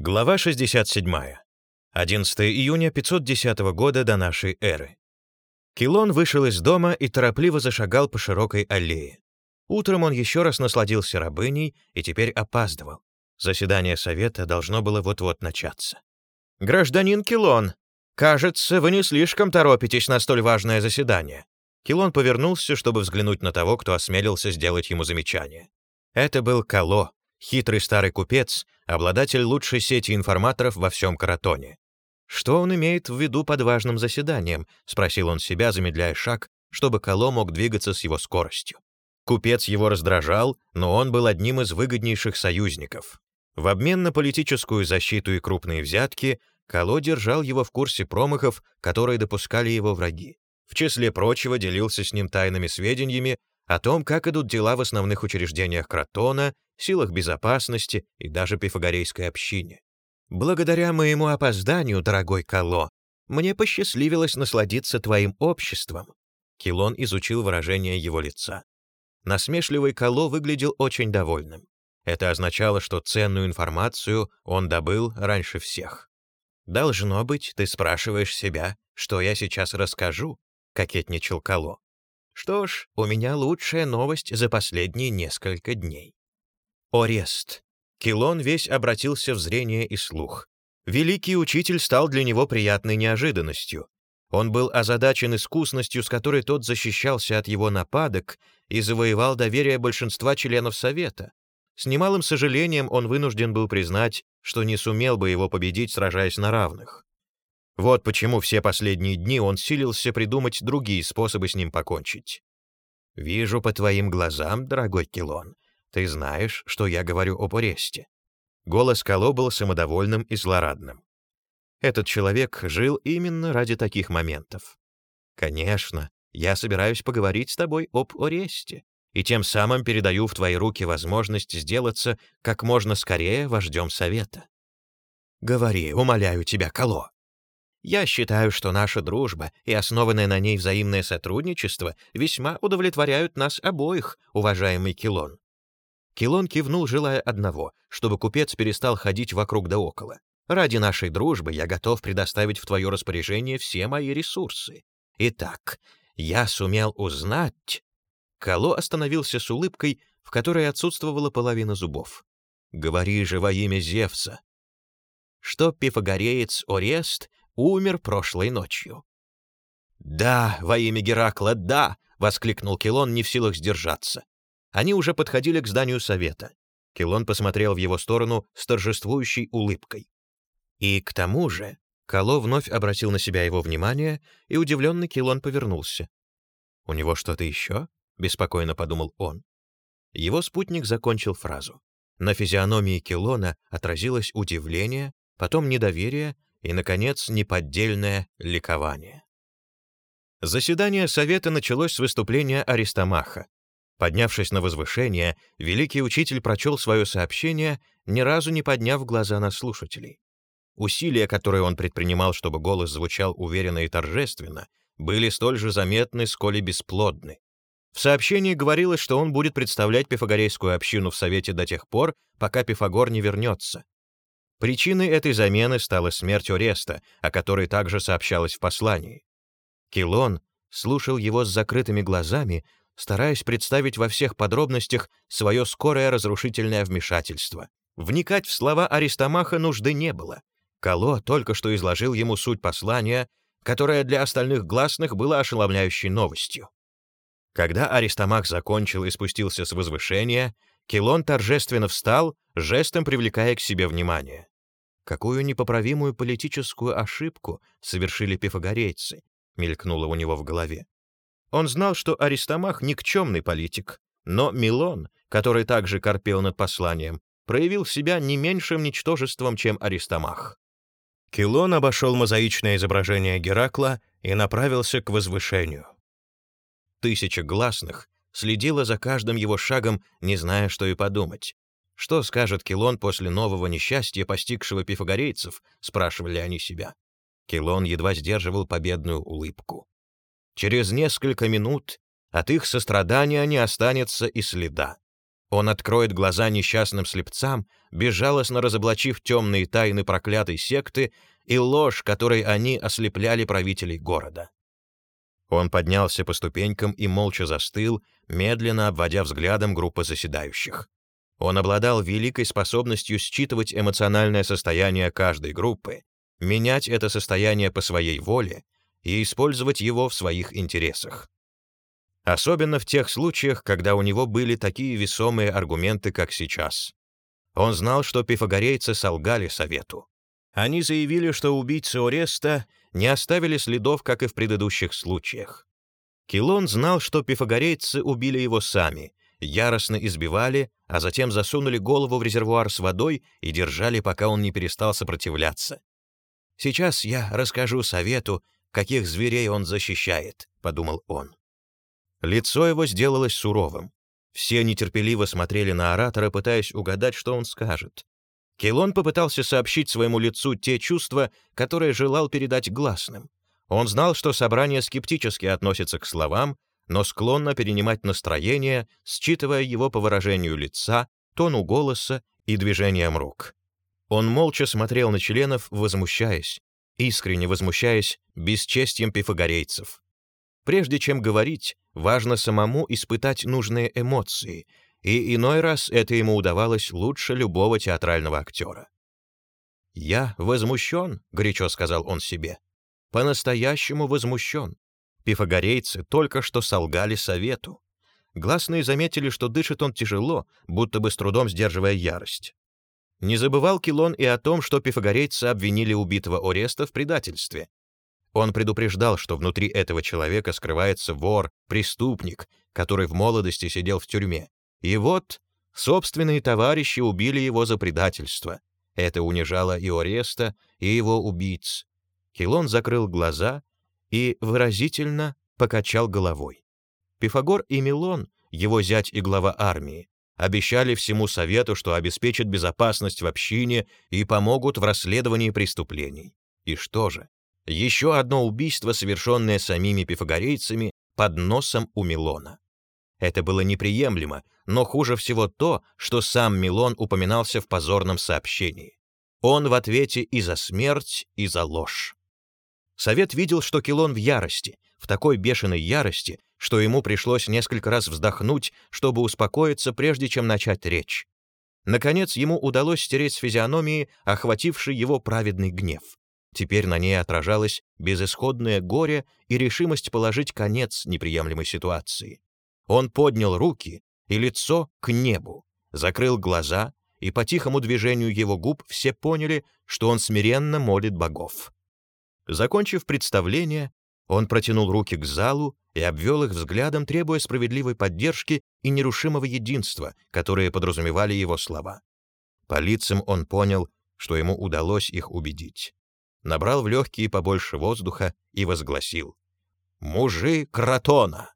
Глава 67. 11 июня 510 года до нашей эры. Килон вышел из дома и торопливо зашагал по широкой аллее. Утром он еще раз насладился рабыней и теперь опаздывал. Заседание совета должно было вот-вот начаться. «Гражданин Килон, кажется, вы не слишком торопитесь на столь важное заседание». Килон повернулся, чтобы взглянуть на того, кто осмелился сделать ему замечание. Это был Кало, хитрый старый купец, обладатель лучшей сети информаторов во всем Каратоне. «Что он имеет в виду под важным заседанием?» — спросил он себя, замедляя шаг, чтобы Кало мог двигаться с его скоростью. Купец его раздражал, но он был одним из выгоднейших союзников. В обмен на политическую защиту и крупные взятки Кало держал его в курсе промахов, которые допускали его враги. В числе прочего делился с ним тайными сведениями о том, как идут дела в основных учреждениях Кратона силах безопасности и даже пифагорейской общине. Благодаря моему опозданию, дорогой Кало, мне посчастливилось насладиться твоим обществом. Килон изучил выражение его лица. Насмешливый Кало выглядел очень довольным. Это означало, что ценную информацию он добыл раньше всех. «Должно быть, ты спрашиваешь себя, что я сейчас расскажу», — кокетничал Кало. «Что ж, у меня лучшая новость за последние несколько дней. Орест. Килон весь обратился в зрение и слух. Великий учитель стал для него приятной неожиданностью. Он был озадачен искусностью, с которой тот защищался от его нападок и завоевал доверие большинства членов Совета. С немалым сожалением он вынужден был признать, что не сумел бы его победить, сражаясь на равных. Вот почему все последние дни он силился придумать другие способы с ним покончить. «Вижу по твоим глазам, дорогой Килон, ты знаешь, что я говорю об Оресте». Голос Кало был самодовольным и злорадным. Этот человек жил именно ради таких моментов. «Конечно, я собираюсь поговорить с тобой об Оресте, и тем самым передаю в твои руки возможность сделаться как можно скорее вождем Совета. Говори, умоляю тебя, Кало. Я считаю, что наша дружба и основанное на ней взаимное сотрудничество весьма удовлетворяют нас обоих, уважаемый Килон. Килон кивнул, желая одного, чтобы купец перестал ходить вокруг да около. «Ради нашей дружбы я готов предоставить в твое распоряжение все мои ресурсы. Итак, я сумел узнать...» Кало остановился с улыбкой, в которой отсутствовала половина зубов. «Говори же во имя Зевса!» Что пифагореец Орест умер прошлой ночью. «Да, во имя Геракла, да!» — воскликнул Килон, не в силах сдержаться. Они уже подходили к зданию совета. Килон посмотрел в его сторону с торжествующей улыбкой. И к тому же Кало вновь обратил на себя его внимание, и удивленный Килон повернулся. «У него что-то еще?» — беспокойно подумал он. Его спутник закончил фразу. На физиономии Килона отразилось удивление, потом недоверие и, наконец, неподдельное ликование. Заседание Совета началось с выступления Аристомаха, Поднявшись на возвышение, великий учитель прочел свое сообщение, ни разу не подняв глаза на слушателей. Усилия, которые он предпринимал, чтобы голос звучал уверенно и торжественно, были столь же заметны, сколь и бесплодны. В сообщении говорилось, что он будет представлять пифагорейскую общину в Совете до тех пор, пока Пифагор не вернется. Причиной этой замены стала смерть Ореста, о которой также сообщалось в послании. Килон слушал его с закрытыми глазами, стараясь представить во всех подробностях свое скорое разрушительное вмешательство. Вникать в слова Аристомаха нужды не было. Кало только что изложил ему суть послания, которое для остальных гласных было ошеломляющей новостью. Когда Аристомах закончил и спустился с возвышения, Килон торжественно встал, жестом привлекая к себе внимание. Какую непоправимую политическую ошибку совершили пифагорейцы, мелькнуло у него в голове. Он знал, что Аристомах — никчемный политик, но Милон, который также корпел над посланием, проявил себя не меньшим ничтожеством, чем Аристомах. Килон обошел мозаичное изображение Геракла и направился к возвышению. Тысяча гласных следила за каждым его шагом, не зная, что и подумать. «Что скажет Килон после нового несчастья, постигшего пифагорейцев?» — спрашивали они себя. Килон едва сдерживал победную улыбку. Через несколько минут от их сострадания не останется и следа. Он откроет глаза несчастным слепцам, безжалостно разоблачив темные тайны проклятой секты и ложь, которой они ослепляли правителей города. Он поднялся по ступенькам и молча застыл, медленно обводя взглядом группы заседающих. Он обладал великой способностью считывать эмоциональное состояние каждой группы, менять это состояние по своей воле и использовать его в своих интересах. Особенно в тех случаях, когда у него были такие весомые аргументы, как сейчас. Он знал, что пифагорейцы солгали совету. Они заявили, что убийцы Ореста не оставили следов, как и в предыдущих случаях. Килон знал, что пифагорейцы убили его сами, яростно избивали, а затем засунули голову в резервуар с водой и держали, пока он не перестал сопротивляться. «Сейчас я расскажу совету, каких зверей он защищает», — подумал он. Лицо его сделалось суровым. Все нетерпеливо смотрели на оратора, пытаясь угадать, что он скажет. Келон попытался сообщить своему лицу те чувства, которые желал передать гласным. Он знал, что собрание скептически относится к словам, но склонно перенимать настроение, считывая его по выражению лица, тону голоса и движениям рук. Он молча смотрел на членов, возмущаясь, искренне возмущаясь бесчестием пифагорейцев. Прежде чем говорить, важно самому испытать нужные эмоции, и иной раз это ему удавалось лучше любого театрального актера. «Я возмущен», — горячо сказал он себе, — «по-настоящему возмущен. Пифагорейцы только что солгали совету. Гласные заметили, что дышит он тяжело, будто бы с трудом сдерживая ярость. Не забывал Килон и о том, что пифагорейцы обвинили убитого Ореста в предательстве. Он предупреждал, что внутри этого человека скрывается вор, преступник, который в молодости сидел в тюрьме. И вот собственные товарищи убили его за предательство. Это унижало и Ореста, и его убийц. Килон закрыл глаза и выразительно покачал головой. Пифагор и Милон, его зять и глава армии, обещали всему совету, что обеспечат безопасность в общине и помогут в расследовании преступлений. И что же? Еще одно убийство, совершенное самими пифагорейцами под носом у Милона. Это было неприемлемо, но хуже всего то, что сам Милон упоминался в позорном сообщении. Он в ответе и за смерть, и за ложь. Совет видел, что Килон в ярости, в такой бешеной ярости, что ему пришлось несколько раз вздохнуть, чтобы успокоиться, прежде чем начать речь. Наконец, ему удалось стереть с физиономии охвативший его праведный гнев. Теперь на ней отражалось безысходное горе и решимость положить конец неприемлемой ситуации. Он поднял руки и лицо к небу, закрыл глаза, и по тихому движению его губ все поняли, что он смиренно молит богов. Закончив представление, он протянул руки к залу и обвел их взглядом, требуя справедливой поддержки и нерушимого единства, которые подразумевали его слова. По лицам он понял, что ему удалось их убедить. Набрал в легкие побольше воздуха и возгласил «Мужи Кратона!»